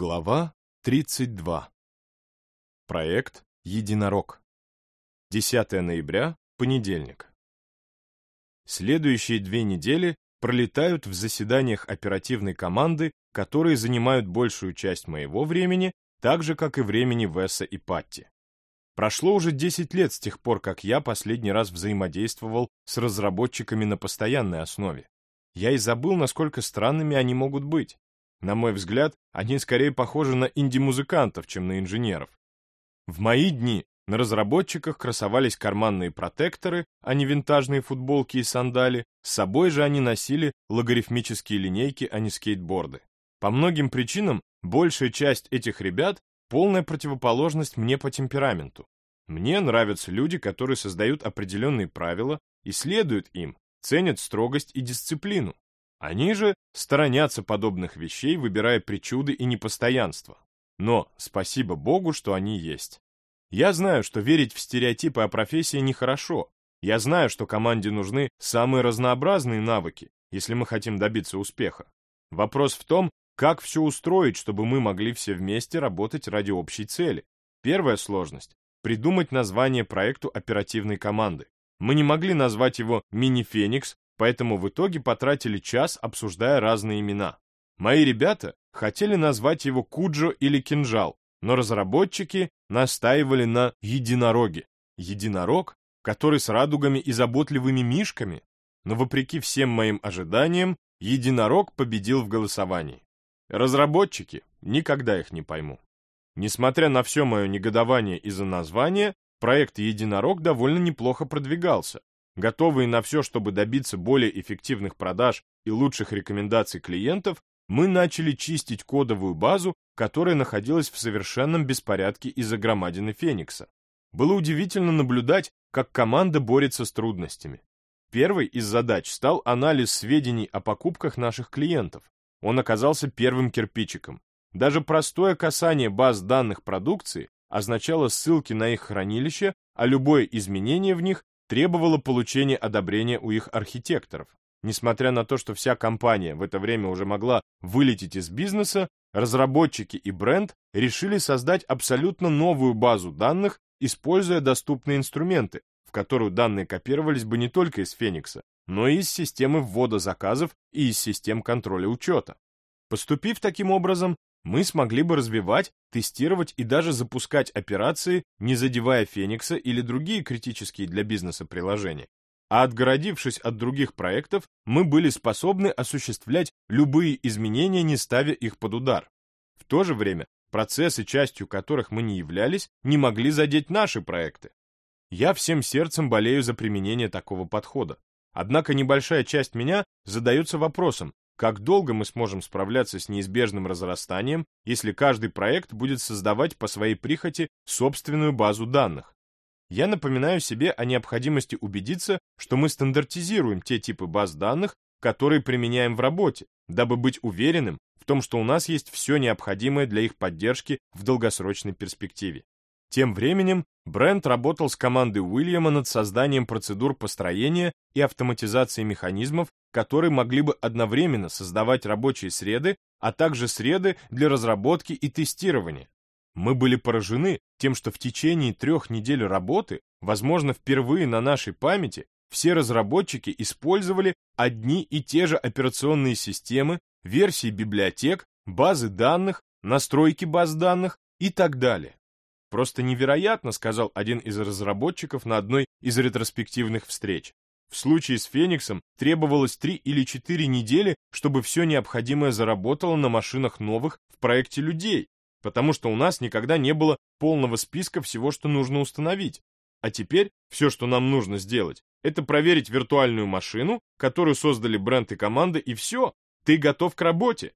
Глава 32. Проект «Единорог». 10 ноября, понедельник. Следующие две недели пролетают в заседаниях оперативной команды, которые занимают большую часть моего времени, так же, как и времени Весса и Патти. Прошло уже 10 лет с тех пор, как я последний раз взаимодействовал с разработчиками на постоянной основе. Я и забыл, насколько странными они могут быть. На мой взгляд, они скорее похожи на инди-музыкантов, чем на инженеров. В мои дни на разработчиках красовались карманные протекторы, а не винтажные футболки и сандали, с собой же они носили логарифмические линейки, а не скейтборды. По многим причинам большая часть этих ребят — полная противоположность мне по темпераменту. Мне нравятся люди, которые создают определенные правила и следуют им, ценят строгость и дисциплину. Они же сторонятся подобных вещей, выбирая причуды и непостоянство. Но спасибо Богу, что они есть. Я знаю, что верить в стереотипы о профессии нехорошо. Я знаю, что команде нужны самые разнообразные навыки, если мы хотим добиться успеха. Вопрос в том, как все устроить, чтобы мы могли все вместе работать ради общей цели. Первая сложность — придумать название проекту оперативной команды. Мы не могли назвать его «Мини-Феникс», поэтому в итоге потратили час, обсуждая разные имена. Мои ребята хотели назвать его Куджо или Кинжал, но разработчики настаивали на единороге. Единорог, который с радугами и заботливыми мишками? Но вопреки всем моим ожиданиям, единорог победил в голосовании. Разработчики, никогда их не пойму. Несмотря на все мое негодование из-за названия, проект «Единорог» довольно неплохо продвигался. Готовые на все, чтобы добиться более эффективных продаж и лучших рекомендаций клиентов, мы начали чистить кодовую базу, которая находилась в совершенном беспорядке из-за громадины Феникса. Было удивительно наблюдать, как команда борется с трудностями. Первой из задач стал анализ сведений о покупках наших клиентов. Он оказался первым кирпичиком. Даже простое касание баз данных продукции означало ссылки на их хранилище, а любое изменение в них требовало получения одобрения у их архитекторов. Несмотря на то, что вся компания в это время уже могла вылететь из бизнеса, разработчики и бренд решили создать абсолютно новую базу данных, используя доступные инструменты, в которую данные копировались бы не только из Феникса, но и из системы ввода заказов и из систем контроля учета. Поступив таким образом, мы смогли бы развивать, тестировать и даже запускать операции, не задевая Феникса или другие критические для бизнеса приложения. А отгородившись от других проектов, мы были способны осуществлять любые изменения, не ставя их под удар. В то же время процессы, частью которых мы не являлись, не могли задеть наши проекты. Я всем сердцем болею за применение такого подхода. Однако небольшая часть меня задается вопросом, как долго мы сможем справляться с неизбежным разрастанием, если каждый проект будет создавать по своей прихоти собственную базу данных? Я напоминаю себе о необходимости убедиться, что мы стандартизируем те типы баз данных, которые применяем в работе, дабы быть уверенным в том, что у нас есть все необходимое для их поддержки в долгосрочной перспективе. Тем временем Брент работал с командой Уильяма над созданием процедур построения и автоматизации механизмов, которые могли бы одновременно создавать рабочие среды, а также среды для разработки и тестирования. Мы были поражены тем, что в течение трех недель работы, возможно, впервые на нашей памяти, все разработчики использовали одни и те же операционные системы, версии библиотек, базы данных, настройки баз данных и так далее. Просто невероятно, сказал один из разработчиков на одной из ретроспективных встреч. В случае с Фениксом требовалось 3 или 4 недели, чтобы все необходимое заработало на машинах новых в проекте людей, потому что у нас никогда не было полного списка всего, что нужно установить. А теперь все, что нам нужно сделать, это проверить виртуальную машину, которую создали бренд и команда, и все, ты готов к работе.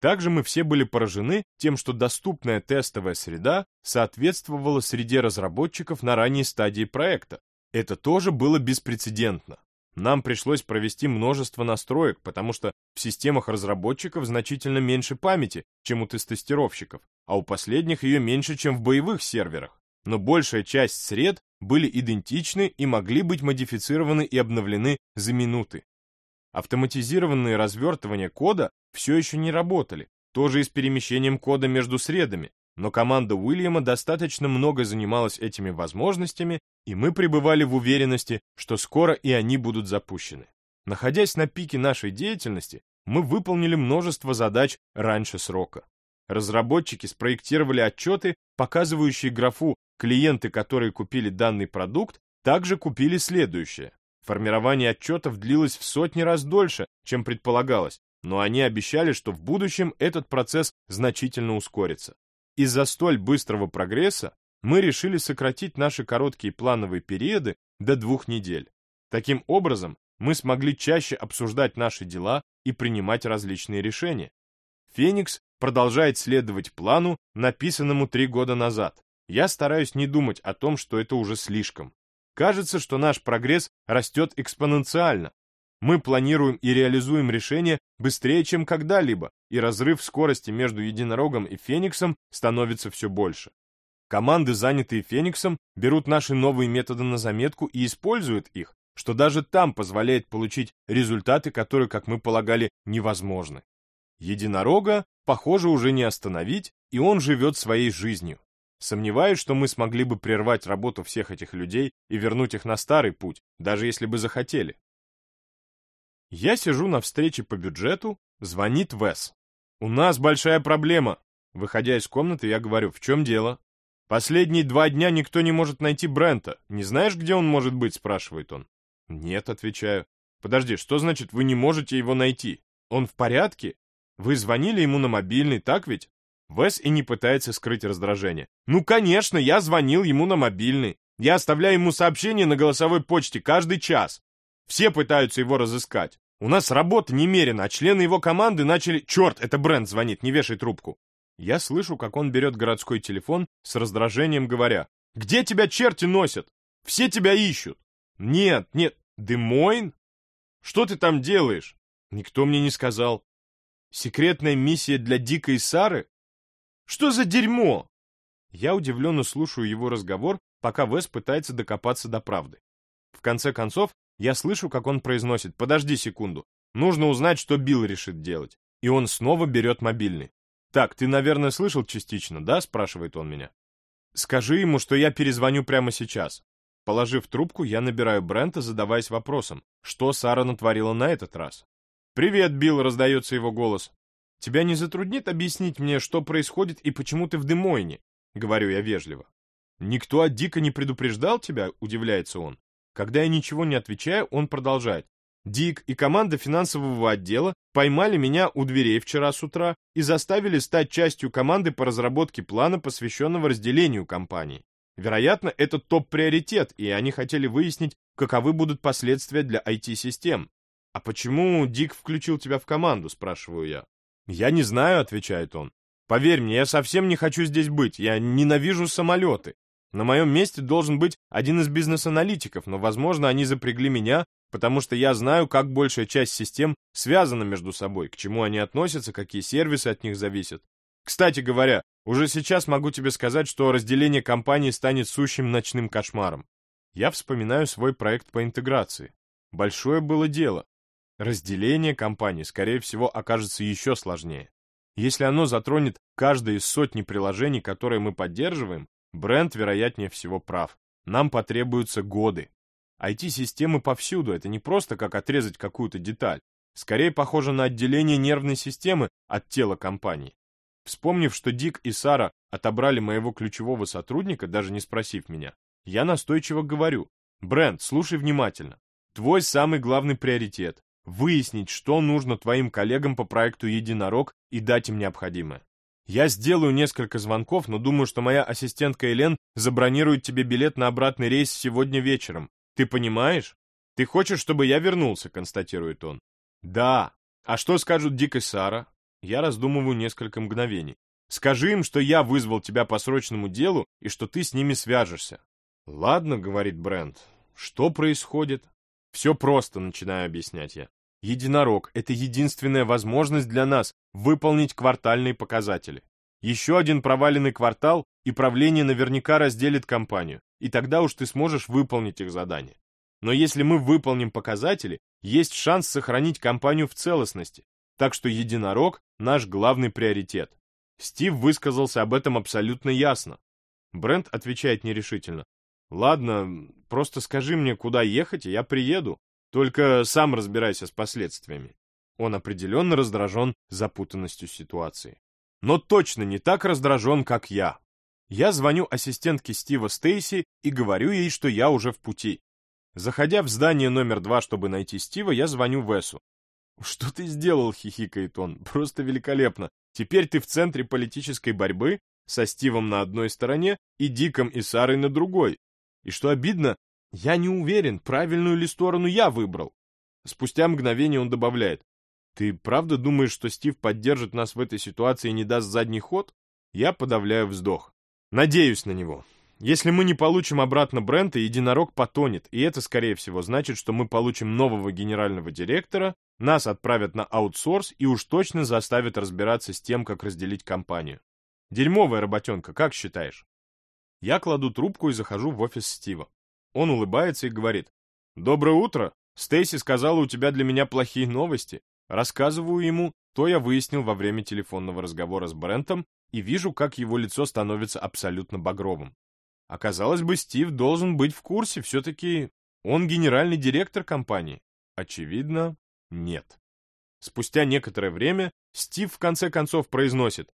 Также мы все были поражены тем, что доступная тестовая среда соответствовала среде разработчиков на ранней стадии проекта. Это тоже было беспрецедентно. Нам пришлось провести множество настроек, потому что в системах разработчиков значительно меньше памяти, чем у тестировщиков, а у последних ее меньше, чем в боевых серверах. Но большая часть сред были идентичны и могли быть модифицированы и обновлены за минуты. Автоматизированные развертывания кода все еще не работали, тоже и с перемещением кода между средами, но команда Уильяма достаточно много занималась этими возможностями, и мы пребывали в уверенности, что скоро и они будут запущены. Находясь на пике нашей деятельности, мы выполнили множество задач раньше срока. Разработчики спроектировали отчеты, показывающие графу «клиенты, которые купили данный продукт, также купили следующее». Формирование отчетов длилось в сотни раз дольше, чем предполагалось, но они обещали, что в будущем этот процесс значительно ускорится. Из-за столь быстрого прогресса мы решили сократить наши короткие плановые периоды до двух недель. Таким образом, мы смогли чаще обсуждать наши дела и принимать различные решения. Феникс продолжает следовать плану, написанному три года назад. Я стараюсь не думать о том, что это уже слишком. Кажется, что наш прогресс растет экспоненциально. Мы планируем и реализуем решения быстрее, чем когда-либо, и разрыв скорости между Единорогом и Фениксом становится все больше. Команды, занятые Фениксом, берут наши новые методы на заметку и используют их, что даже там позволяет получить результаты, которые, как мы полагали, невозможны. Единорога, похоже, уже не остановить, и он живет своей жизнью. Сомневаюсь, что мы смогли бы прервать работу всех этих людей и вернуть их на старый путь, даже если бы захотели. Я сижу на встрече по бюджету, звонит Вес. «У нас большая проблема». Выходя из комнаты, я говорю, в чем дело? «Последние два дня никто не может найти Брента. Не знаешь, где он может быть?» спрашивает он. «Нет», отвечаю. «Подожди, что значит, вы не можете его найти? Он в порядке? Вы звонили ему на мобильный, так ведь?» Вес и не пытается скрыть раздражение. «Ну, конечно, я звонил ему на мобильный. Я оставляю ему сообщение на голосовой почте каждый час. Все пытаются его разыскать. У нас работа немерена, а члены его команды начали... Черт, это Брент звонит, не вешай трубку. Я слышу, как он берет городской телефон с раздражением говоря. «Где тебя черти носят? Все тебя ищут!» «Нет, нет, Демойн? Что ты там делаешь?» «Никто мне не сказал». «Секретная миссия для Дика и Сары? Что за дерьмо?» Я удивленно слушаю его разговор, пока Вес пытается докопаться до правды. В конце концов, я слышу, как он произносит «Подожди секунду, нужно узнать, что Билл решит делать». И он снова берет мобильный. «Так, ты, наверное, слышал частично, да?» — спрашивает он меня. «Скажи ему, что я перезвоню прямо сейчас». Положив трубку, я набираю Брента, задаваясь вопросом, что Сара натворила на этот раз. «Привет, Билл!» — раздается его голос. «Тебя не затруднит объяснить мне, что происходит и почему ты в Демойне?» — говорю я вежливо. «Никто от Дика не предупреждал тебя?» — удивляется он. Когда я ничего не отвечаю, он продолжает. Дик и команда финансового отдела поймали меня у дверей вчера с утра и заставили стать частью команды по разработке плана, посвященного разделению компании. Вероятно, это топ-приоритет, и они хотели выяснить, каковы будут последствия для IT-систем. «А почему Дик включил тебя в команду?» – спрашиваю я. «Я не знаю», – отвечает он. «Поверь мне, я совсем не хочу здесь быть, я ненавижу самолеты. На моем месте должен быть один из бизнес-аналитиков, но, возможно, они запрягли меня, потому что я знаю, как большая часть систем связана между собой, к чему они относятся, какие сервисы от них зависят. Кстати говоря, уже сейчас могу тебе сказать, что разделение компании станет сущим ночным кошмаром. Я вспоминаю свой проект по интеграции. Большое было дело. Разделение компании, скорее всего, окажется еще сложнее. Если оно затронет каждое из сотни приложений, которые мы поддерживаем, Бренд, вероятнее всего, прав. Нам потребуются годы. IT-системы повсюду, это не просто как отрезать какую-то деталь. Скорее похоже на отделение нервной системы от тела компании. Вспомнив, что Дик и Сара отобрали моего ключевого сотрудника, даже не спросив меня, я настойчиво говорю, Брент, слушай внимательно. Твой самый главный приоритет – выяснить, что нужно твоим коллегам по проекту «Единорог» и дать им необходимое. Я сделаю несколько звонков, но думаю, что моя ассистентка Элен забронирует тебе билет на обратный рейс сегодня вечером. Ты понимаешь? Ты хочешь, чтобы я вернулся, констатирует он. Да. А что скажут Дик и Сара? Я раздумываю несколько мгновений. Скажи им, что я вызвал тебя по срочному делу и что ты с ними свяжешься. Ладно, говорит Брент. Что происходит? Все просто, начинаю объяснять я. Единорог – это единственная возможность для нас выполнить квартальные показатели. Еще один проваленный квартал, и правление наверняка разделит компанию, и тогда уж ты сможешь выполнить их задание. Но если мы выполним показатели, есть шанс сохранить компанию в целостности. так что единорог — наш главный приоритет. Стив высказался об этом абсолютно ясно. Брент отвечает нерешительно. «Ладно, просто скажи мне, куда ехать, и я приеду. Только сам разбирайся с последствиями». Он определенно раздражен запутанностью ситуации. Но точно не так раздражен, как я. Я звоню ассистентке Стива Стейси и говорю ей, что я уже в пути. Заходя в здание номер два, чтобы найти Стива, я звоню Весу. «Что ты сделал?» — хихикает он. «Просто великолепно. Теперь ты в центре политической борьбы, со Стивом на одной стороне и Диком и Сарой на другой. И что обидно, я не уверен, правильную ли сторону я выбрал. Спустя мгновение он добавляет. Ты правда думаешь, что Стив поддержит нас в этой ситуации и не даст задний ход? Я подавляю вздох. Надеюсь на него. Если мы не получим обратно Брента, единорог потонет, и это, скорее всего, значит, что мы получим нового генерального директора, нас отправят на аутсорс и уж точно заставят разбираться с тем, как разделить компанию. Дерьмовая работенка, как считаешь? Я кладу трубку и захожу в офис Стива. Он улыбается и говорит. «Доброе утро. Стейси сказала, у тебя для меня плохие новости. Рассказываю ему, то я выяснил во время телефонного разговора с Брентом и вижу, как его лицо становится абсолютно багровым. Оказалось бы, Стив должен быть в курсе, все-таки он генеральный директор компании. Очевидно, нет. Спустя некоторое время Стив в конце концов произносит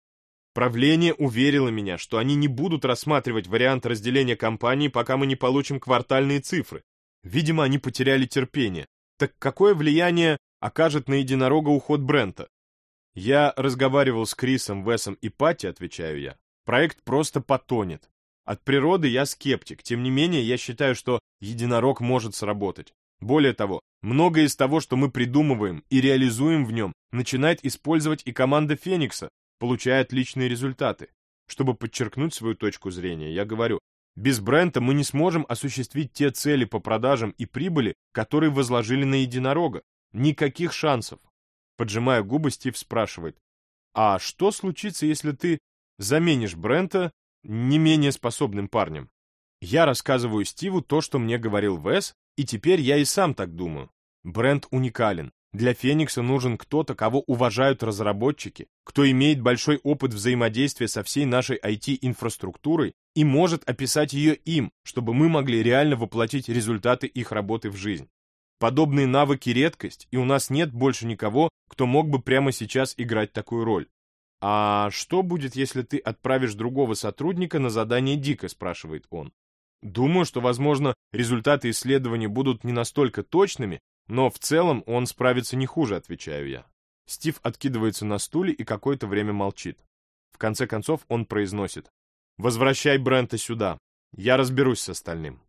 Правление уверило меня, что они не будут рассматривать вариант разделения компании, пока мы не получим квартальные цифры. Видимо, они потеряли терпение. Так какое влияние окажет на единорога уход Брента? Я разговаривал с Крисом, Весом и Пати, отвечаю я. Проект просто потонет. От природы я скептик, тем не менее я считаю, что единорог может сработать. Более того, многое из того, что мы придумываем и реализуем в нем, начинает использовать и команда Феникса, получая отличные результаты. Чтобы подчеркнуть свою точку зрения, я говорю, без бренда мы не сможем осуществить те цели по продажам и прибыли, которые возложили на единорога. Никаких шансов. Поджимая губы, Стив спрашивает, а что случится, если ты заменишь Брента не менее способным парнем? Я рассказываю Стиву то, что мне говорил Вес, и теперь я и сам так думаю. Бренд уникален. Для Феникса нужен кто-то, кого уважают разработчики, кто имеет большой опыт взаимодействия со всей нашей IT-инфраструктурой и может описать ее им, чтобы мы могли реально воплотить результаты их работы в жизнь. Подобные навыки редкость, и у нас нет больше никого, кто мог бы прямо сейчас играть такую роль. «А что будет, если ты отправишь другого сотрудника на задание Дика?» – спрашивает он. Думаю, что, возможно, результаты исследований будут не настолько точными, но в целом он справится не хуже, отвечаю я. Стив откидывается на стуле и какое-то время молчит. В конце концов он произносит. «Возвращай Брента сюда. Я разберусь с остальным».